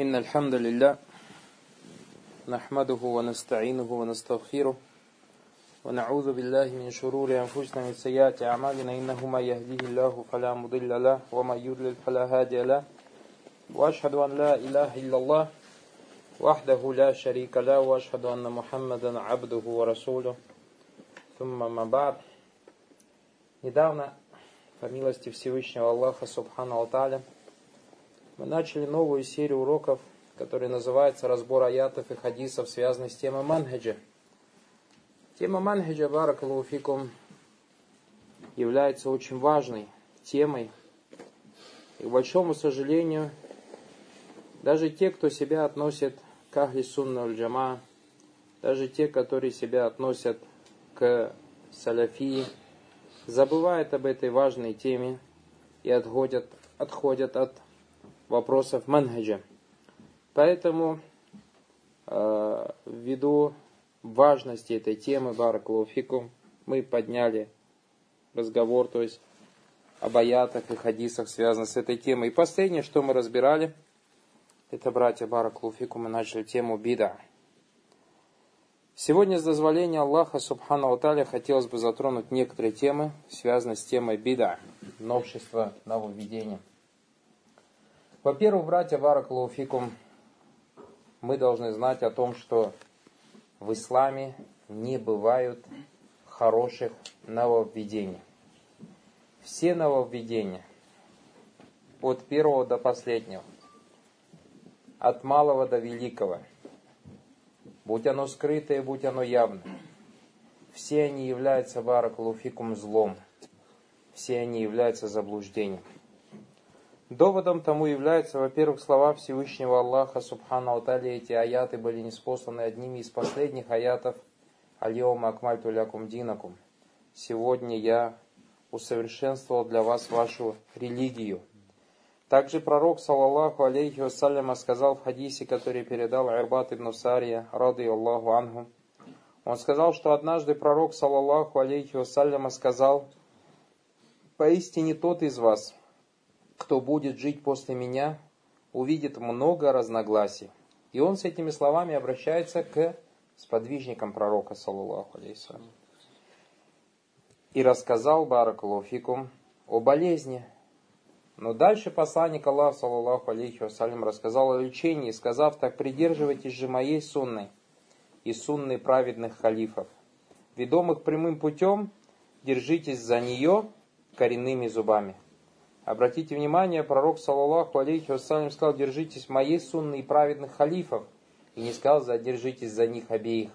إن الحمد لله نحمده ونستعينه ونستغفره ونعوذ بالله من شرور أنفسنا من سيئات أعمالنا إنه ما يهديه الله فلا مضل له وما يضلل فلا هادي له وأشهد أن لا إله إلا الله وحده لا شريك له وأشهد أن محمدا عبده ورسوله. ثم ما بعد. Недавно, по милости Всевышнего Аллаха Субхану وتعالى мы начали новую серию уроков, которая называется «Разбор аятов и хадисов, связанных с темой манхаджа». Тема манхаджа, баракалуфикум, является очень важной темой. И, к большому сожалению, даже те, кто себя относит к Ахли Сунна джама даже те, которые себя относят к салафии, забывают об этой важной теме и отходят, отходят от вопросов манхаджа. Поэтому, э, ввиду важности этой темы, Баракулуфикум, мы подняли разговор, то есть об аятах и хадисах, связанных с этой темой. И последнее, что мы разбирали, это, братья Баракулуфикум, мы начали тему бида. Сегодня, с дозволения Аллаха, Субхану Аталя, хотелось бы затронуть некоторые темы, связанные с темой бида, новшества, нововведения. Во-первых, братья Баракулуфикум, мы должны знать о том, что в исламе не бывают хороших нововведений. Все нововведения, от первого до последнего, от малого до великого, будь оно скрытое, будь оно явное, все они являются баракулуфикум злом, все они являются заблуждением. Доводом тому являются, во-первых, слова Всевышнего Аллаха, Субхану Алтали, эти аяты были неспосланы одними из последних аятов Альйома Акмальту Лякум Динакум. Сегодня я усовершенствовал для вас вашу религию. Также пророк, саллаллаху алейхи вассаляма, сказал в хадисе, который передал Арбат ибн Сария, рады Аллаху Ангу. Он сказал, что однажды пророк, саллаллаху алейхи вассаляма, сказал, «Поистине тот из вас, кто будет жить после меня, увидит много разногласий. И он с этими словами обращается к сподвижникам пророка, саллаллаху алейхи И рассказал Баракалуфикум о болезни. Но дальше посланник Аллаха, саллаллаху алейхи вассалям, рассказал о лечении, сказав, так придерживайтесь же моей сунной и сунны праведных халифов. Ведомых прямым путем, держитесь за нее коренными зубами. Обратите внимание, пророк, саллаллаху алейхи вассалям, сказал, держитесь моей сунны и праведных халифов. И не сказал, держитесь за них обеих,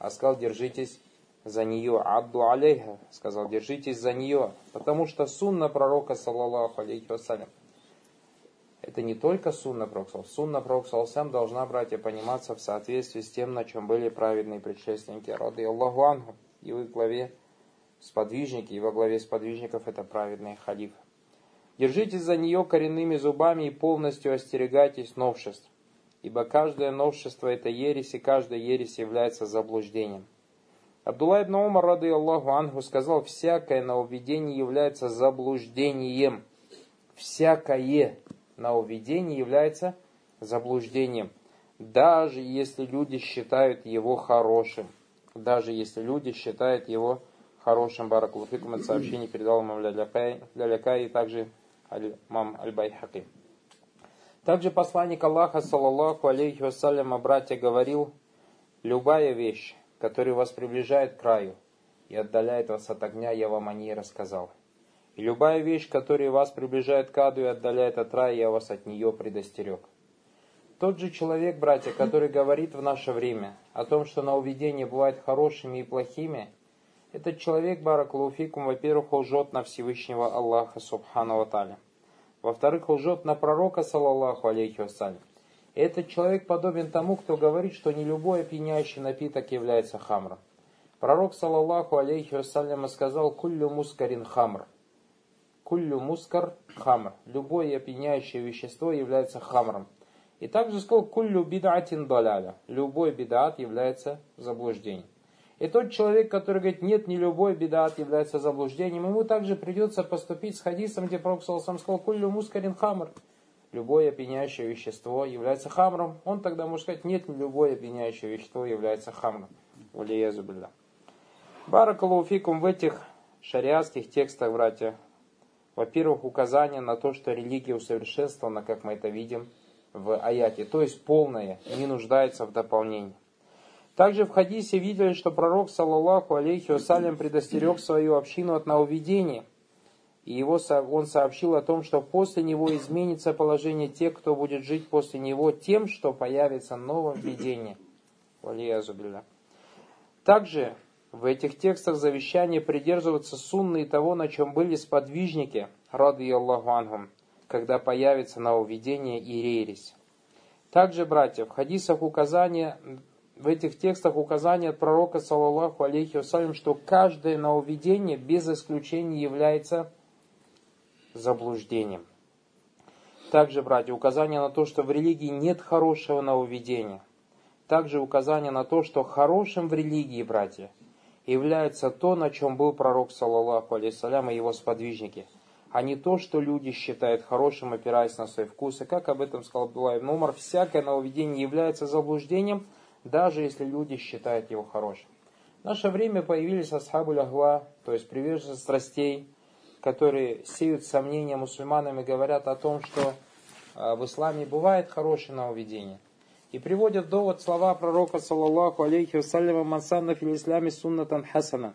а сказал, держитесь за нее. Адду алейха, сказал, держитесь за нее. Потому что сунна пророка, саллаллаху алейхи вассалям, это не только сунна пророка, сунна пророка саллаллаху должна, братья, пониматься в соответствии с тем, на чем были праведные предшественники. Рады Аллаху Ангу. И в главе сподвижники, и во главе сподвижников это праведные халифы. Держитесь за нее коренными зубами и полностью остерегайтесь новшеств. Ибо каждое новшество это ересь, и каждая ересь является заблуждением. Абдулла ибн Умар, рады Аллаху Ангу, сказал, всякое нововведение является заблуждением. Всякое нововведение является заблуждением. Даже если люди считают его хорошим. Даже если люди считают его хорошим. Баракулуфикум, это сообщение передал ему Лялякай и также Аль-Мам Аль-Байхаки. Также посланник Аллаха, саллаллаху алейхи вассалям, братья, говорил, любая вещь, которая вас приближает к краю и отдаляет вас от огня, я вам о ней рассказал. И любая вещь, которая вас приближает к аду и отдаляет от рая, я вас от нее предостерег. Тот же человек, братья, который говорит в наше время о том, что на уведение бывают хорошими и плохими, этот человек, баракулуфикум, во-первых, лжет на Всевышнего Аллаха, субхану таля. Во-вторых, лжет на пророка, саллаллаху алейхи вассалям. Этот человек подобен тому, кто говорит, что не любой опьяняющий напиток является хамром. Пророк, саллаллаху алейхи вассалям, сказал, куллю мускарин хамр. Куллю мускар хамр. Любое опьяняющее вещество является хамром. И также сказал, куллю бидатин даляля. Любой бидат является заблуждением. И тот человек, который говорит, нет, не любой бедат является заблуждением, ему также придется поступить с хадисом, где Пророк сам сказал, куллю мускарин хамр. любое опьяняющее вещество является хамром, он тогда может сказать, нет, любое опьяняющее вещество является хамром. Улиязубилля. Баракалуфикум в этих шариатских текстах, братья, во-первых, указание на то, что религия усовершенствована, как мы это видим в аяте, то есть полная, не нуждается в дополнении. Также в хадисе видели, что пророк, саллаллаху алейхи вассалям, предостерег свою общину от нововведения. И его, он сообщил о том, что после него изменится положение тех, кто будет жить после него, тем, что появится нововведение. Также в этих текстах завещания придерживаться сунны и того, на чем были сподвижники, рады Аллаху ангум, когда появится нововведение и рересь. Также, братья, в хадисах указания в этих текстах указание от пророка, саллаллаху алейхи вассалям, что каждое нововведение без исключения является заблуждением. Также, братья, указание на то, что в религии нет хорошего нововведения. Также указание на то, что хорошим в религии, братья, является то, на чем был пророк, саллаллаху алейхиссалям, и его сподвижники, а не то, что люди считают хорошим, опираясь на свои вкусы. Как об этом сказал Абдулла ибн Умар, всякое нововведение является заблуждением, даже если люди считают его хорошим. В наше время появились асхабу лягва, то есть приверженцы страстей, которые сеют сомнения мусульманам и говорят о том, что а, в исламе бывает хорошее нововведение. И приводят довод слова пророка, саллаллаху алейхи вассаляма, мансанна фил исламе суннатан хасана,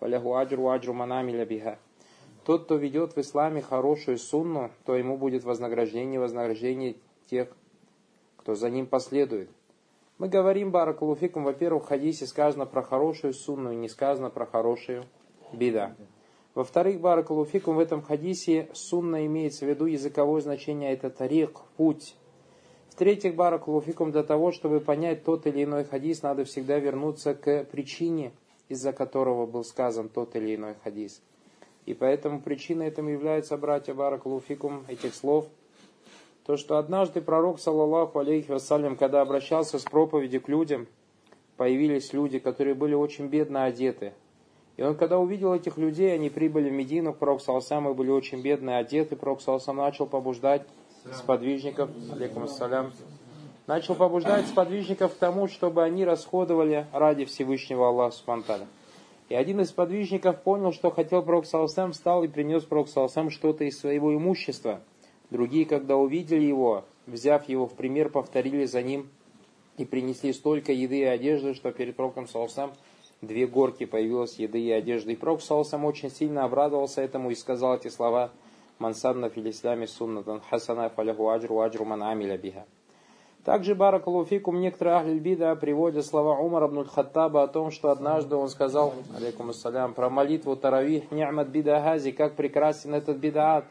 фаляху аджру аджру манамиля биха. Тот, кто ведет в исламе хорошую сунну, то ему будет вознаграждение, вознаграждение тех, кто за ним последует. Мы говорим, Баракулуфикум, во-первых, в хадисе сказано про хорошую сунну, и не сказано про хорошую бида. Во-вторых, Баракулуфикум, в этом хадисе сунна имеется в виду языковое значение, это тарик, путь. В-третьих, Баракулуфикум, для того, чтобы понять тот или иной хадис, надо всегда вернуться к причине, из-за которого был сказан тот или иной хадис. И поэтому причиной этому является, братья Баракулуфикум, этих слов – то, что однажды пророк, саллаллаху алейхи вассалям, когда обращался с проповедью к людям, появились люди, которые были очень бедно одеты. И он, когда увидел этих людей, они прибыли в Медину, пророк Салсам, и были очень бедно одеты, пророк Салсам начал побуждать сподвижников, алейкум ассалям, начал побуждать сподвижников к тому, чтобы они расходовали ради Всевышнего Аллаха Субтитры. И один из сподвижников понял, что хотел пророк Салсам, встал и принес пророк Салсам что-то из своего имущества – Другие, когда увидели его, взяв его в пример, повторили за ним и принесли столько еды и одежды, что перед пророком Салсам две горки появилось еды и одежды. И пророк Салсам очень сильно обрадовался этому и сказал эти слова «Мансадна филислями суннатан хасана фаляху аджру аджру ман биха». Также Баракалуфикум некоторые ахлильбида приводят слова Умара ибн Хаттаба о том, что однажды он сказал, алейкум ассалям, про молитву Таравих, «Ни'мат бидагази, как прекрасен этот бидаат».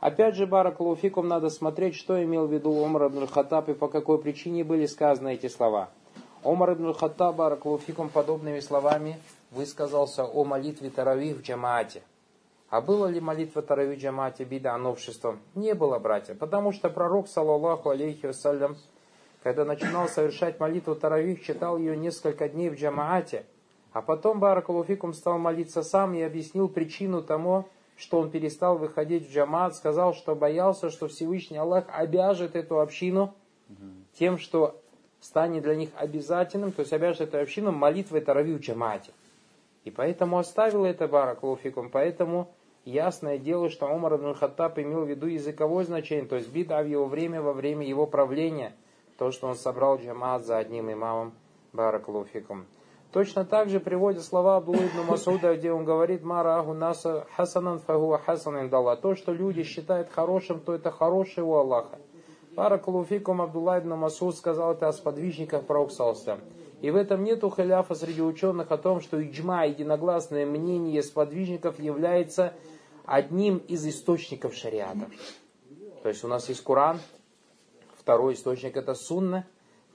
Опять же, Баракулуфикум надо смотреть, что имел в виду Омар ибн Хаттаб и по какой причине были сказаны эти слова. Омар ибн Хаттаб Баракулуфикум подобными словами высказался о молитве Таравих в джамаате. А было ли молитва Таравих в джамаате бида новшеством? Не было, братья, потому что пророк, саллаллаху алейхи вассалям, когда начинал совершать молитву Таравих, читал ее несколько дней в джамаате, а потом Баракулуфикум стал молиться сам и объяснил причину тому, что он перестал выходить в джамат, сказал, что боялся, что Всевышний Аллах обяжет эту общину тем, что станет для них обязательным, то есть обяжет эту общину молитвой тарави в джамате. И поэтому оставил это баракулуфикум, поэтому ясное дело, что Умар ибн Хаттаб имел в виду языковое значение, то есть бида в его время, во время его правления, то, что он собрал джамат за одним имамом баракулуфикум. Точно так же приводит слова Абдулла ибн Масуда, где он говорит, Мара аху наса хасанан фагуа хасанан дала. То, что люди считают хорошим, то это хорошее у Аллаха. Пара Калуфикум Абдулла ибн Масуд сказал это о сподвижниках пророка И в этом нету халяфа среди ученых о том, что иджма, единогласное мнение сподвижников является одним из источников шариата. То есть у нас есть Коран, второй источник это Сунна,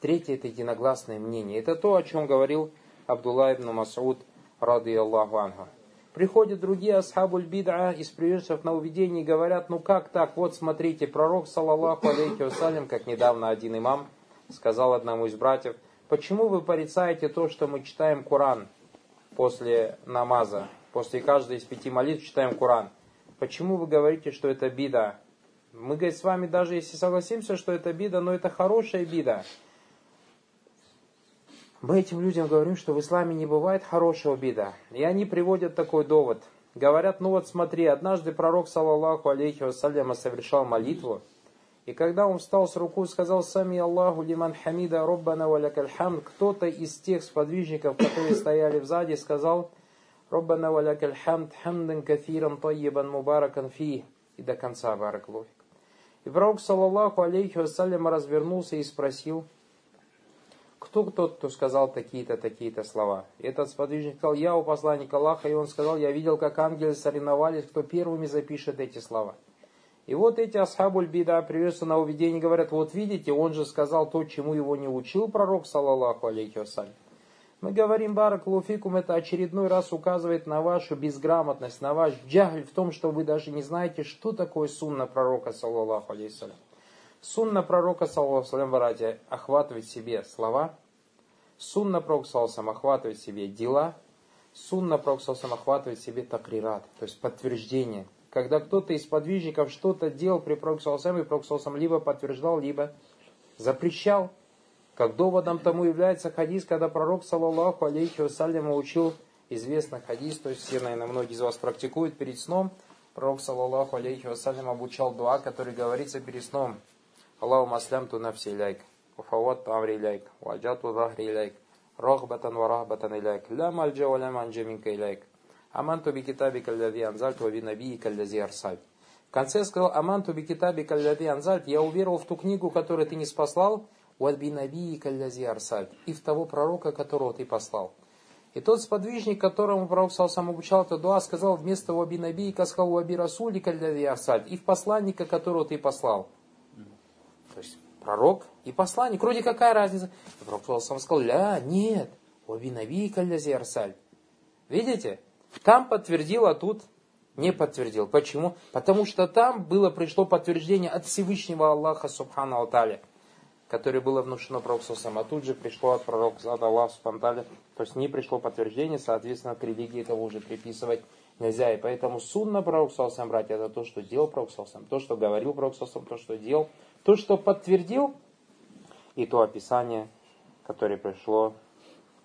третий это единогласное мнение. Это то, о чем говорил Абдулла ибн Масуд, рады Аллаху анху. Приходят другие асхабуль бид'a из приверженцев на уведение и говорят, ну как так, вот смотрите, пророк, саллаллаху алейхи вассалям, как недавно один имам сказал одному из братьев, почему вы порицаете то, что мы читаем Коран после намаза, после каждой из пяти молитв читаем Коран? Почему вы говорите, что это бида? Мы, говорит, с вами даже если согласимся, что это бида, но это хорошая бида. Мы этим людям говорим, что в исламе не бывает хорошего бида. И они приводят такой довод. Говорят, ну вот смотри, однажды пророк, саллаллаху алейхи вассаляма, совершал молитву, и когда он встал с руку, сказал «Сами Аллаху лиман хамида роббана валякаль хамд», кто-то из тех сподвижников, которые стояли сзади, сказал «Роббана валякаль хамд, хамдан кафиран тайибан мубаракан фи» и до конца бараклуфик. И пророк, саллаллаху алейхи вассалям, развернулся и спросил, кто тот, кто сказал такие-то, такие-то слова? Этот сподвижник сказал, я у посланника Аллаха, и он сказал, я видел, как ангелы соревновались, кто первыми запишет эти слова. И вот эти асхабуль бида приветствуют на уведение, говорят, вот видите, он же сказал то, чему его не учил пророк, саллаллаху алейхи вассалям. Мы говорим, Барак Луфикум, это очередной раз указывает на вашу безграмотность, на ваш джагль в том, что вы даже не знаете, что такое сунна пророка, саллаллаху алейхиссалям. Сунна пророка, саллаллаху алейхи охватывает в себе слова, сунна пророка, саллаллаху охватывает в себе дела, сунна пророка, саллаллаху охватывает в себе такрират, то есть подтверждение. Когда кто-то из подвижников что-то делал при пророке, саллаллаху и пророк, саллаллаху либо подтверждал, либо запрещал. Как доводом тому является хадис, когда пророк, саллаллаху алейхи вассалям, учил известный хадис, то есть все, наверное, многие из вас практикуют перед сном. Пророк, саллаллаху алейхи вассалям, обучал дуа, который говорится перед сном. Амри иляйк, ваджату захри иляйк, рахбатан ва рахбатан иляйк, ла мальджа ва ла манджа минка иляйк. Аманту би китаби каллади анзальт ва би наби каллади арсаль. В конце сказал, Аманту би китаби каллади анзальт, я уверовал в ту книгу, которую ты не спаслал, «Вальбинаби каллязи арсаль» и в того пророка, которого ты послал. И тот сподвижник, которому пророк сам обучал эту дуа, сказал вместо «Вабинаби касхал ваби расули каллязи арсаль» и в посланника, которого ты послал. То есть пророк и посланник. Вроде какая разница? И пророк сам сказал, ля, нет, «Вабинаби каллязи арсаль». Видите? Там подтвердил, а тут не подтвердил. Почему? Потому что там было, пришло подтверждение от Всевышнего Аллаха Субхану Алталя которое было внушено пророку а тут же пришло от пророка от Аллаха Субтитры, то есть не пришло подтверждение, соответственно, к религии этого уже приписывать нельзя. И поэтому сунна пророк Сам, братья, это то, что делал пророк Сам, то, что говорил пророк Сам, то, что делал, то, что подтвердил, и то описание, которое пришло,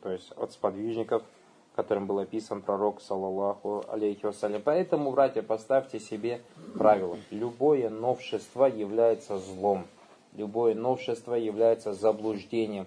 то есть от сподвижников, которым был описан пророк, саллаллаху алейхи вассалям. Поэтому, братья, поставьте себе правило. Любое новшество является злом. Любое новшество является заблуждением.